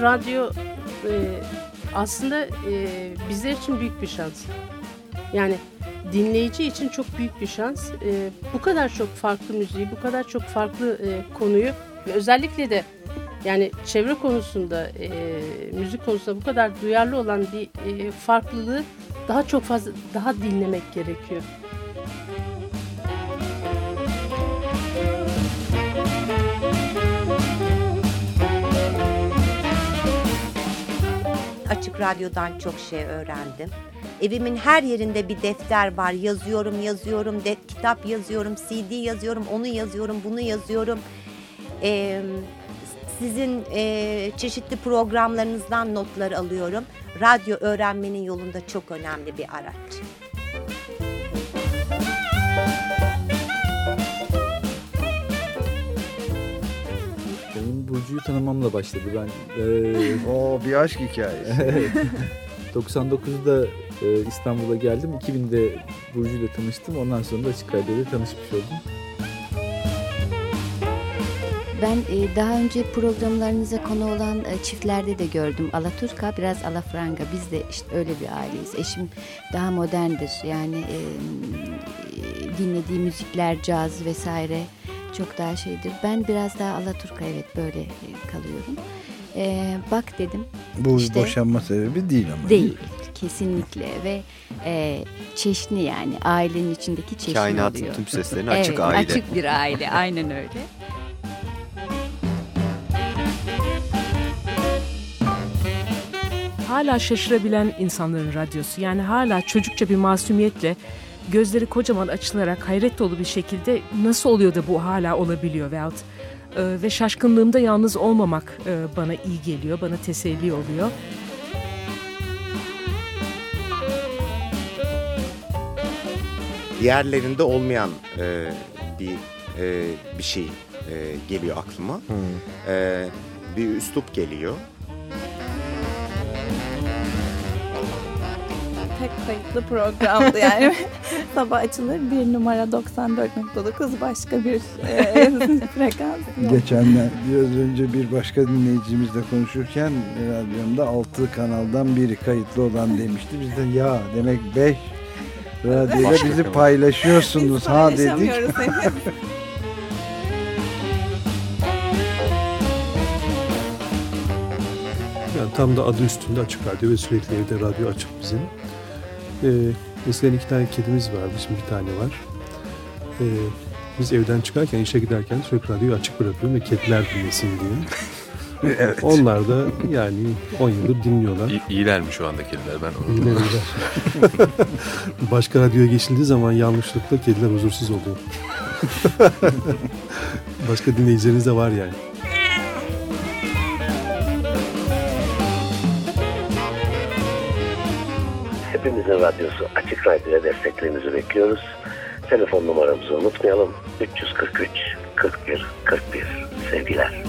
radyo e, aslında e, bizler için büyük bir şans. Yani dinleyici için çok büyük bir şans. E, bu kadar çok farklı müziği, bu kadar çok farklı e, konuyu ve özellikle de yani çevre konusunda, e, müzik konusunda bu kadar duyarlı olan bir e, farklılığı daha çok fazla daha dinlemek gerekiyor. Radyo'dan çok şey öğrendim. Evimin her yerinde bir defter var. Yazıyorum, yazıyorum, de, kitap yazıyorum, CD yazıyorum, onu yazıyorum, bunu yazıyorum. Ee, sizin e, çeşitli programlarınızdan notlar alıyorum. Radyo öğrenmenin yolunda çok önemli bir araç. Benim Burcu'yu tanımamla başladı. Ben e, Oo bir aşk hikayesi. 99'da e, İstanbul'a geldim. 2000'de Burcu'yla tanıştım. Ondan sonra da Açık Radyo'da tanışmış oldum. Ben e, daha önce programlarınıza konu olan e, çiftlerde de gördüm. Alaturka biraz alafranga. Biz de işte öyle bir aileyiz. Eşim daha moderndir. Yani e, dinlediği müzikler, caz vesaire çok daha şeydir. Ben biraz daha Alaturka evet böyle e, kalıyorum. E, bak dedim. Bu İşte- boşanma sebebi değil ama. Değil. Kesinlikle ve e, çeşni yani ailenin içindeki çeşni Kainatın oluyor. tüm seslerine açık evet, aile. Açık bir aile aynen öyle. hala şaşırabilen insanların radyosu. Yani hala çocukça bir masumiyetle gözleri kocaman açılarak hayret dolu bir şekilde nasıl oluyor da bu hala olabiliyor veyahut e, ve şaşkınlığımda yalnız olmamak e, bana iyi geliyor, bana teselli oluyor. Diğerlerinde olmayan e, bir e, bir şey e, geliyor aklıma. E, bir üslup geliyor. Tek kayıtlı programdı yani. Sabah açılır bir numara 94.9 başka bir e, frekans. yok. Geçenler biraz önce bir başka dinleyicimizle konuşurken radyomda 6 kanaldan biri kayıtlı olan demişti. Biz de ya demek 5 radyoyla Başka bizi kanal. paylaşıyorsunuz Biz ha dedik. Yani tam da adı üstünde açık radyo ve sürekli evde radyo açık bizim. Ee, eskiden iki tane kedimiz vardı, şimdi bir tane var. Ee, biz evden çıkarken, işe giderken sürekli radyoyu açık bırakıyorum ve kediler dinlesin diye. evet. Onlar da yani 10 yıldır dinliyorlar. İyi, iyiler mi şu anda kediler ben onu İyiler, iyiler. Başka radyoya geçildiği zaman yanlışlıkla kediler huzursuz oluyor. Başka dinleyicileriniz de var yani. Hepimizin radyosu Açık Radyo'ya desteklerinizi bekliyoruz. Telefon numaramızı unutmayalım. 343 41 41 sevgiler.